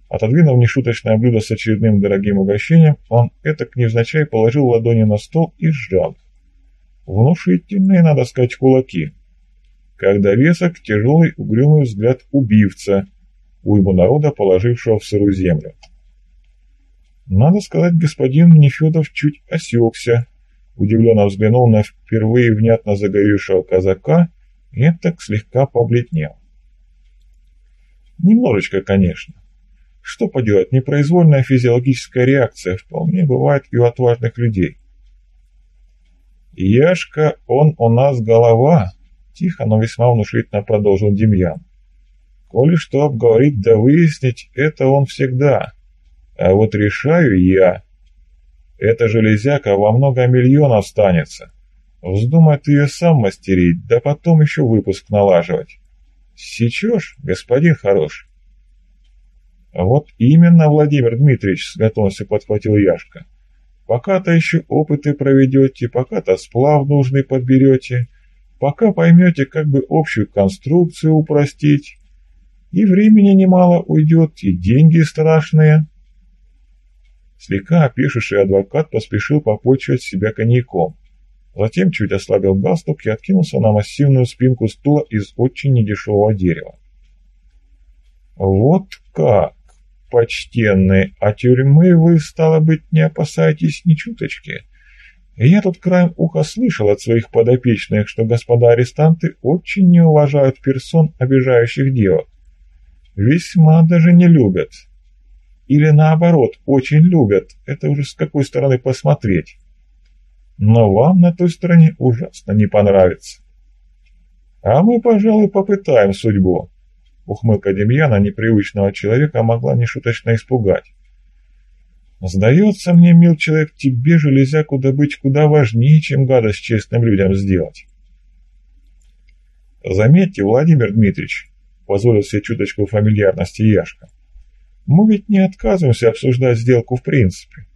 Отодвинув нешуточное блюдо с очередным дорогим угощением, он это невзначай положил ладони на стол и сжал. Внушительные, надо сказать, кулаки. Когда весок тяжелый угрюмый взгляд убивца, уйму народа, положившего в сырую землю. Надо сказать, господин Нефедов чуть осекся, удивленно взглянул на впервые внятно загоревшего казака и так слегка побледнел. Немножечко, конечно. Что поделать, непроизвольная физиологическая реакция вполне бывает и у отважных людей. «Яшка, он у нас голова», — тихо, но весьма внушительно продолжил Демьян. «Коли что обговорить да выяснить, это он всегда. А вот решаю я. Эта железяка во много миллионов останется. Вздумай ты ее сам мастерить, да потом еще выпуск налаживать. Сечешь, господин хороший? Вот именно, Владимир Дмитриевич, с готовностью подхватил Яшка. Пока-то еще опыты проведете, пока-то сплав нужный подберете, пока поймете, как бы общую конструкцию упростить. И времени немало уйдет, и деньги страшные. Слегка опешивший адвокат поспешил попочивать себя коньяком. Затем чуть ослабил галстук и откинулся на массивную спинку стула из очень недешевого дерева. «Вот как, почтенный, а тюрьмы вы, стало быть, не опасаетесь ни чуточки?» Я тут краем уха слышал от своих подопечных, что господа арестанты очень не уважают персон, обижающих девок. Весьма даже не любят. Или наоборот, очень любят. Это уже с какой стороны посмотреть. Но вам на той стороне ужасно не понравится. А мы, пожалуй, попытаем судьбу. Ухмылка Демьяна, непривычного человека, могла нешуточно испугать. Сдается мне, мил человек, тебе железяку добыть куда важнее, чем гадость честным людям сделать. Заметьте, Владимир Дмитриевич, позволил себе чуточку фамильярности Яшка, мы ведь не отказываемся обсуждать сделку в принципе.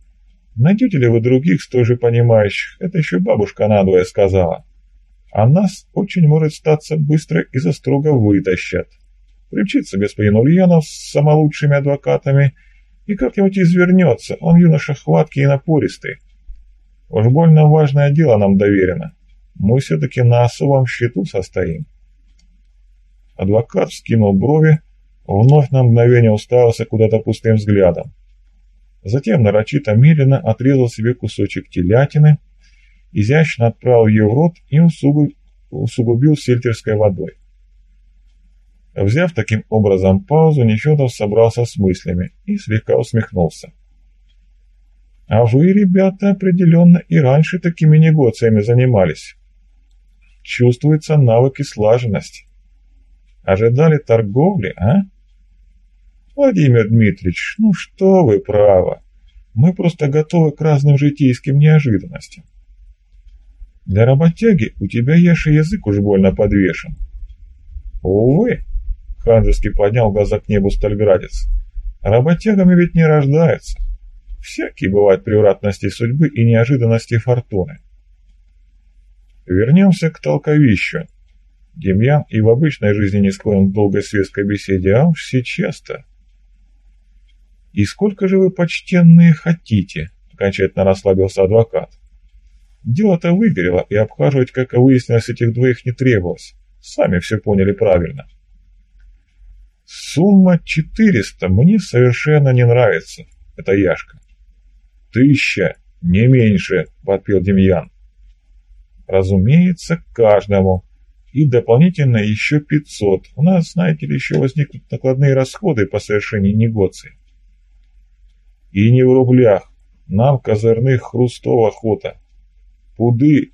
Найдете ли вы других столь понимающих? Это еще бабушка надвое сказала. А нас очень может статься быстро и за строго вытащат. Примчится господин Ульянов с самолучшими адвокатами и как-нибудь извернется. Он юноша хваткий и напористый. Уж больно важное дело нам доверено. Мы все-таки на особом счету состоим. Адвокат скинул брови, вновь на мгновение уставился куда-то пустым взглядом. Затем нарочито медленно отрезал себе кусочек телятины, изящно отправил ее в рот и усугуб... усугубил сельтерской водой. Взяв таким образом паузу, Нефедов собрался с мыслями и слегка усмехнулся. «А вы, ребята, определенно и раньше такими негоциями занимались. Чувствуется навык и слаженность. Ожидали торговли, а?» «Владимир Дмитриевич, ну что вы, право. Мы просто готовы к разным житейским неожиданностям». Для работяги у тебя, Яша, язык уж больно подвешен. Увы, ханжески поднял глаза к небу стальградец. Работягами ведь не рождаются. Всякие бывают превратности судьбы и неожиданности фортуны. Вернемся к толковищу. Демьян и в обычной жизни не склонен к долгой светской беседе, а уж сейчас-то. «И сколько же вы, почтенные, хотите?» — окончательно расслабился адвокат. Дело-то выгорело, и обхаживать, как выяснилось, этих двоих не требовалось. Сами все поняли правильно. Сумма 400 мне совершенно не нравится. Это Яшка. Тысяча, не меньше, подпил Демьян. Разумеется, каждому. И дополнительно еще 500. У нас, знаете ли, еще возникнут накладные расходы по совершении негоции. И не в рублях. Нам козырных хрустов охота пуды,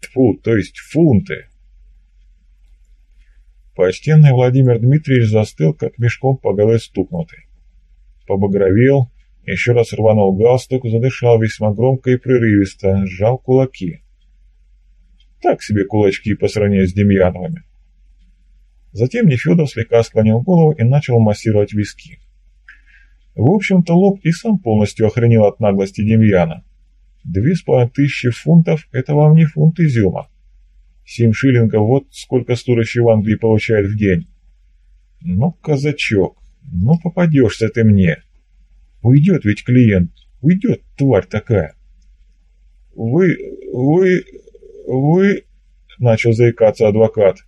тьфу, то есть фунты. Почтенный Владимир Дмитриевич застыл, как мешком по голове стукнутый. Побагровел, еще раз рванул галстук, задышал весьма громко и прерывисто, сжал кулаки. Так себе кулачки по сравнению с Демьяновыми. Затем Нефедов слегка склонил голову и начал массировать виски. В общем-то, лоб и сам полностью охренел от наглости Демьяна. Две с половиной тысячи фунтов – это вам не фунт изюма. Семь шиллингов – вот сколько служащий в Англии получает в день. Ну, казачок, ну попадешься ты мне. Уйдет ведь клиент, уйдет, тварь такая. Вы, вы, вы, начал заикаться адвокат.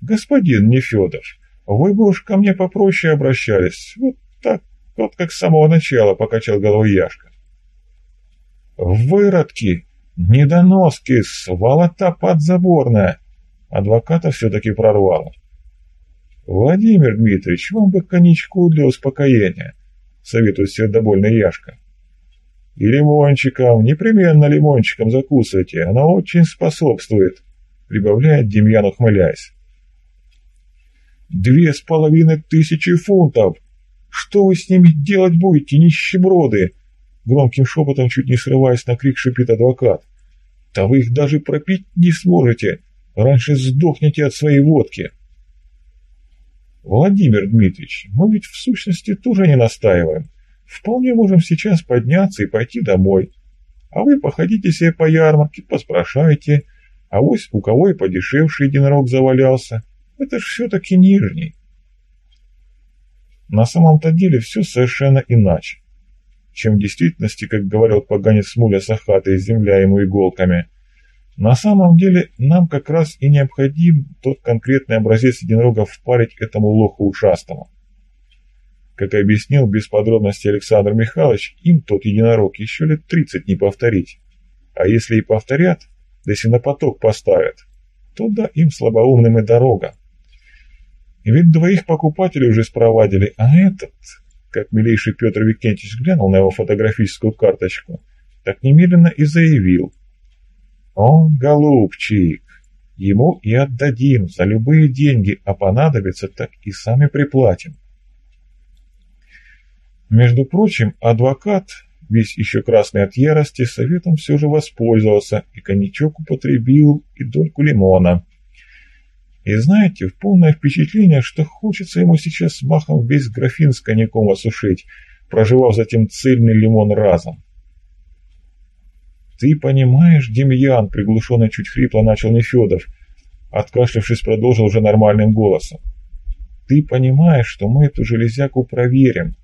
Господин Нефедов, вы бы уж ко мне попроще обращались. Вот так, вот как с самого начала, покачал головой Яшка. «Выродки! Недоноски! Сволота подзаборная!» Адвоката все-таки прорвало. «Владимир Дмитриевич, вам бы коньячку для успокоения», — советует сердобольный Яшка. «И лимончиком, непременно лимончиком закусывайте, она очень способствует», — прибавляет Демьян, ухмыляясь. «Две с половиной тысячи фунтов! Что вы с ними делать будете, нищеброды?» Громким шепотом, чуть не срываясь на крик, шипит адвокат. «Да вы их даже пропить не сможете! Раньше сдохнете от своей водки!» «Владимир Дмитриевич, мы ведь в сущности тоже не настаиваем. Вполне можем сейчас подняться и пойти домой. А вы походите себе по ярмарке, поспрашайте, а вось у кого и подешевший единорог завалялся. Это ж все-таки нижний». На самом-то деле все совершенно иначе чем в действительности, как говорил поганец Муля Сахата, земля ему иголками. На самом деле нам как раз и необходим тот конкретный образец единорога впарить этому лоху ушастому. Как объяснил без подробностей Александр Михайлович, им тот единорог еще лет тридцать не повторить. А если и повторят, да если на поток поставят, то да, им слабоумным и дорога. Ведь двоих покупателей уже спровадили, а этот, как милейший Петр Викентьевич глянул на его фотографическую карточку, так немедленно и заявил. «Он, голубчик, ему и отдадим за любые деньги, а понадобится, так и сами приплатим». Между прочим, адвокат, весь еще красный от ярости, советом все же воспользовался и коньячок употребил и дольку лимона. И знаете, в полное впечатление, что хочется ему сейчас махом весь графин с коньяком осушить, проживав затем цельный лимон разом. «Ты понимаешь, Демьян?» — приглушенно чуть хрипло начал Нефедов. Откашлявшись, продолжил уже нормальным голосом. «Ты понимаешь, что мы эту железяку проверим.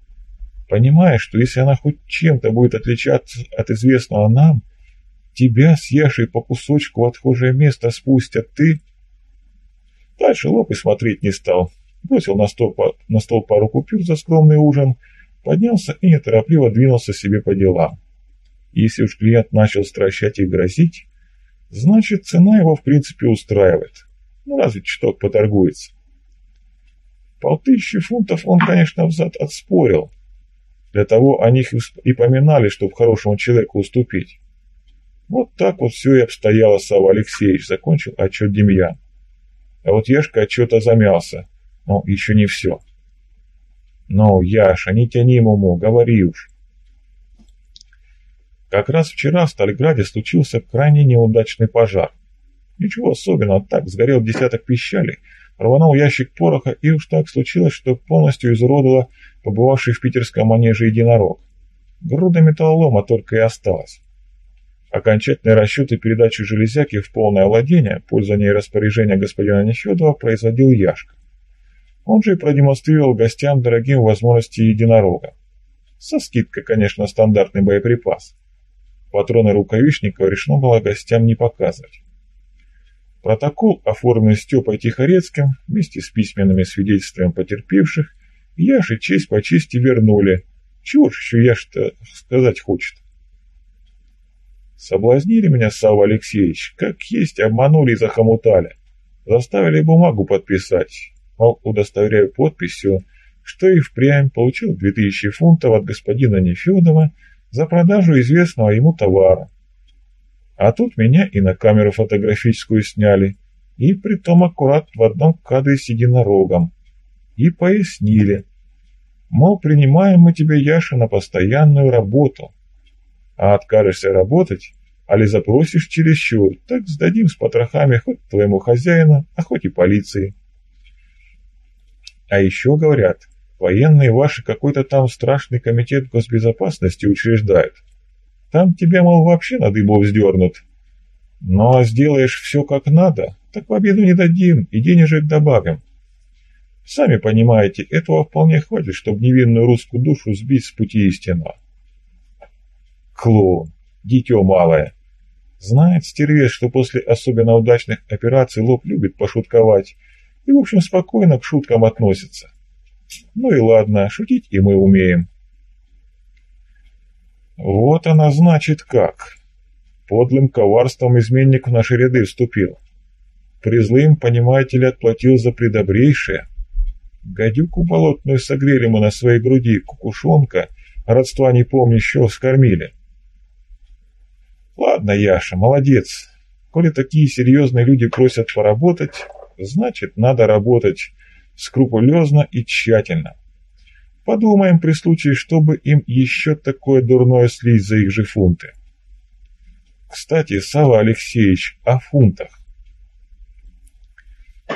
Понимаешь, что если она хоть чем-то будет отличаться от известного нам, тебя с Яшей по кусочку в отхожее место спустят, ты...» Дальше лоб и смотреть не стал. Бросил на стол, на стол пару купюр за скромный ужин, поднялся и неторопливо двинулся себе по делам. Если уж клиент начал стращать и грозить, значит цена его в принципе устраивает. Ну разве чуток поторгуется. Полтысячи фунтов он, конечно, взад отспорил. Для того о них и поминали, чтобы хорошему человеку уступить. Вот так вот все и обстояло, Савва Алексеевич, закончил отчет Демьян. А вот Яшка что-то замялся. Но еще не все. «Ну, Яша, не тяни Муму, говори уж». Как раз вчера в Стальграде случился крайне неудачный пожар. Ничего особенного, так сгорел десяток пищали, рванул ящик пороха, и уж так случилось, что полностью изуродовало побывавший в питерском манеже единорог. Груда металлолома только и осталась. Окончательные расчеты передачи железяки в полное владение, пользование и распоряжение господина Нефедова производил Яшка. Он же и продемонстрировал гостям дорогим возможности единорога. Со скидкой, конечно, стандартный боеприпас. Патроны рукавичников решено было гостям не показывать. Протокол, оформленный Степой Тихорецким, вместе с письменными свидетельствами потерпевших, Яше честь по чести вернули. Чего ж еще Яш-то сказать хочет? Соблазнили меня, Савва Алексеевич, как есть, обманули и захомутали. Заставили бумагу подписать, мол, удостоверяю подписью, что и впрямь получил 2000 фунтов от господина Нефедова за продажу известного ему товара. А тут меня и на камеру фотографическую сняли, и притом аккурат в одном кадре с единорогом. И пояснили, мол, принимаем мы тебя, Яша, на постоянную работу. А откажешься работать, али запросишь чересчур, так сдадим с потрохами хоть твоему хозяину, а хоть и полиции. А еще говорят, военные ваши какой-то там страшный комитет госбезопасности учреждают. Там тебя, мол, вообще на дыбу вздернут. Ну а сделаешь все как надо, так в не дадим и денежек добавим. Сами понимаете, этого вполне хватит, чтобы невинную русскую душу сбить с пути истинного. Клоун, дитё малое. Знает стервец, что после особенно удачных операций лоб любит пошутковать и, в общем, спокойно к шуткам относится. Ну и ладно, шутить и мы умеем. Вот она значит как. Подлым коварством изменник в наши ряды вступил. Призлым, понимаете ли, отплатил за предобрейшее. Гадюку болотную согрели мы на своей груди, кукушонка, родства не помню, еще скормили. Ладно, Яша, молодец. Коли такие серьезные люди просят поработать, значит, надо работать скрупулезно и тщательно. Подумаем при случае, чтобы им еще такое дурное слить за их же фунты. Кстати, Сава Алексеевич, о фунтах.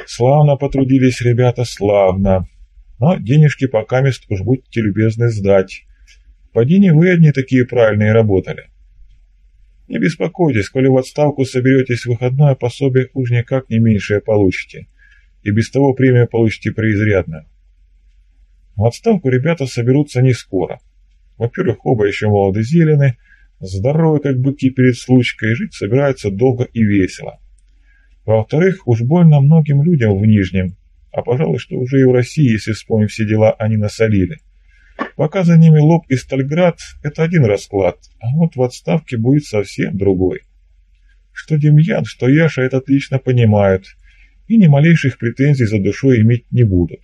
Славно потрудились ребята, славно. Но денежки пока мест уж будьте любезны сдать. Поди не вы одни такие правильные работали. Не беспокойтесь, коли в отставку соберетесь в выходное пособие, уж никак не меньшее получите. И без того премию получите преизрядно. В отставку ребята соберутся не скоро. Во-первых, оба еще молоды зелены, здоровы, как быки перед случкой, жить собираются долго и весело. Во-вторых, уж больно многим людям в Нижнем, а пожалуй, что уже и в России, если вспомним все дела, они насолили. Пока за ними Лоб и Стальград – это один расклад, а вот в отставке будет совсем другой. Что Демьян, что Яша это отлично понимают, и ни малейших претензий за душой иметь не будут.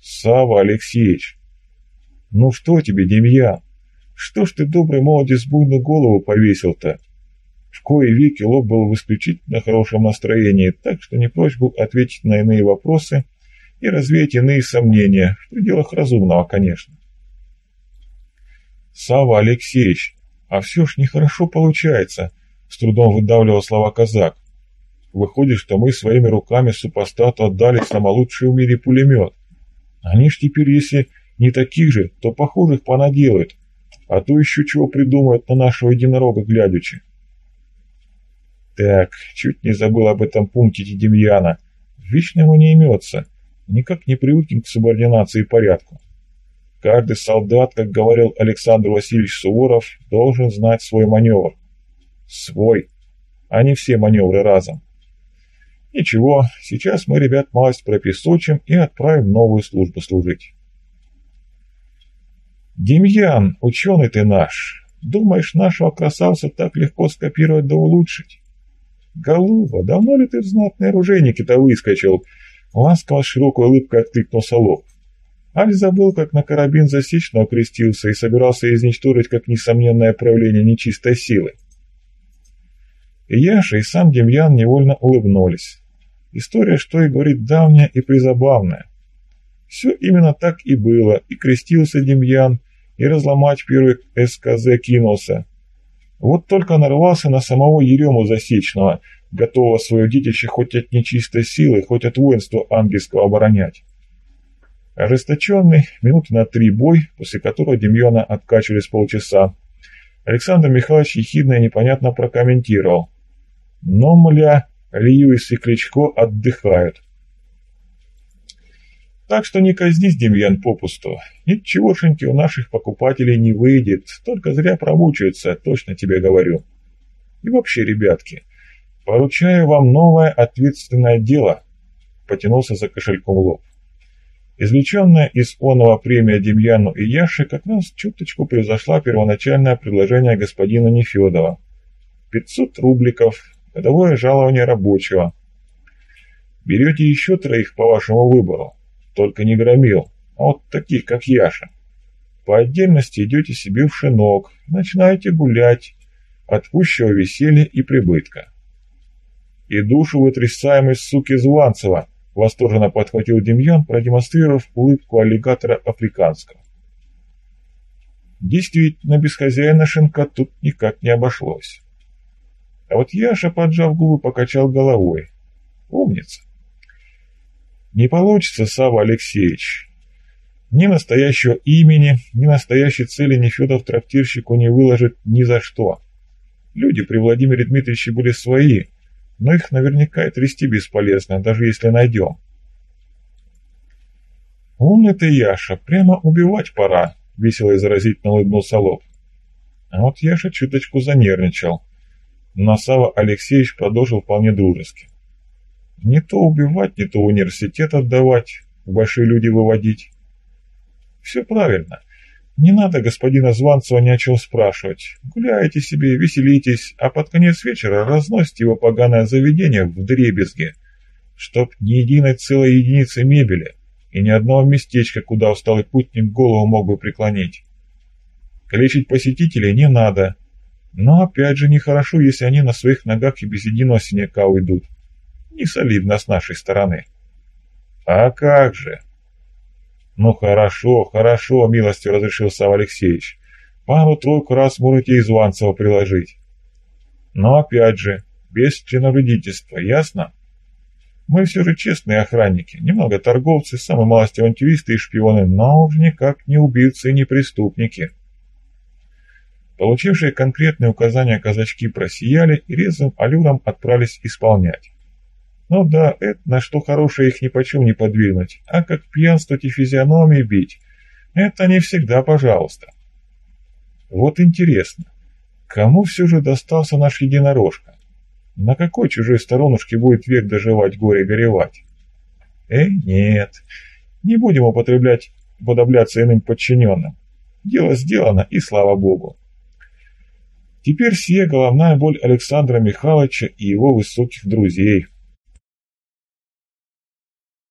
Сава Алексеевич, ну что тебе, Демьян? Что ж ты, добрый молодец, буйную голову повесил-то? В кои веки Лоб был в исключительно хорошем настроении, так что не прочь был ответить на иные вопросы и развеять иные сомнения, в пределах разумного, конечно. Сава Алексеевич, а все ж нехорошо получается, с трудом выдавливал слова казак. Выходит, что мы своими руками супостату отдали самолучший в мире пулемет. Они ж теперь, если не таких же, то похожих понаделают, а то еще чего придумают на нашего единорога глядячи. Так, чуть не забыл об этом пунктике Демьяна. Вечно ему не имется. Никак не привыкнем к субординации и порядку. Каждый солдат, как говорил Александр Васильевич Суворов, должен знать свой маневр. Свой, а не все маневры разом. Ничего, сейчас мы ребят малость пропесочим и отправим новую службу служить. Демьян, ученый ты наш, думаешь, нашего красавца так легко скопировать да улучшить? Голуба, давно ли ты в знатные оружейники-то выскочил? Ласково широкой улыбкой откликнулся лоб. Аль забыл, как на карабин засечного крестился и собирался изничтожить как несомненное проявление нечистой силы. И Яша, и сам Демьян невольно улыбнулись. История, что и говорит, давняя и призабавная. Все именно так и было, и крестился Демьян, и разломать первый СКЗ кинулся. Вот только нарвался на самого Ерему Засечного, готового свое детище хоть от нечистой силы, хоть от воинства ангельского оборонять. Ожесточенный, минуты на три бой, после которого Демьона откачивали с полчаса, Александр Михайлович ехидно и непонятно прокомментировал. Но, мля, Льюис и Кличко отдыхают. Так что не казнись, Демьян, попусту. Ничегошеньки у наших покупателей не выйдет, только зря промучаются, точно тебе говорю. И вообще, ребятки, поручаю вам новое ответственное дело. Потянулся за кошельком лоб. Извлеченная из оного премия Демьяну и Яше как раз чуточку превзошла первоначальное предложение господина Нефедова. 500 рубликов, годовое жалование рабочего. Берете еще троих по вашему выбору, только не громил, а вот таких, как Яша. По отдельности идете себе в шинок, начинаете гулять от пущего веселья и прибытка. И душу вытрясаем из суки Званцева, восторженно подхватил Демьян, продемонстрировав улыбку аллигатора африканского. Действительно, без хозяина шинка тут никак не обошлось. А вот Яша, поджав губы, покачал головой. Умница. Не получится, Сава Алексеевич. Ни настоящего имени, ни настоящей цели Нефедов трактирщику не выложит ни за что. Люди при Владимире Дмитриевиче были свои, но их наверняка и трясти бесполезно, даже если найдем. «Умный ты, Яша, прямо убивать пора», — весело и заразительно улыбнулся Лоб. А вот Яша чуточку занервничал, но Сава Алексеевич продолжил вполне дружески. Не то убивать, не то университет отдавать, в большие люди выводить. Все правильно. Не надо господина Званцева ни о чем спрашивать. Гуляете себе, веселитесь, а под конец вечера разносите его поганое заведение в дребезге, чтоб ни единой целой единицы мебели и ни одного местечка, куда усталый путник голову мог бы преклонить. Калечить посетителей не надо, но опять же нехорошо, если они на своих ногах и без единого синяка уйдут. Не солидно с нашей стороны. А как же? Ну хорошо, хорошо, милостью разрешил Сав Алексеевич. Пару-тройку раз можете из Ванцева приложить. Но опять же, без членовредительства, ясно? Мы все же честные охранники, немного торговцы, самые малости авантюристы и шпионы, но уж никак не убийцы и не преступники. Получившие конкретные указания казачки просияли и резвым аллюром отправились исполнять. Ну да, это на что хорошее их ни почем не подвинуть, а как пьянствовать и физиономии бить, это не всегда пожалуйста. Вот интересно, кому все же достался наш единорожка? На какой чужой сторонушке будет век доживать горе горевать? Э, нет, не будем употреблять, подобляться иным подчиненным. Дело сделано, и слава богу. Теперь сия головная боль Александра Михайловича и его высоких друзей –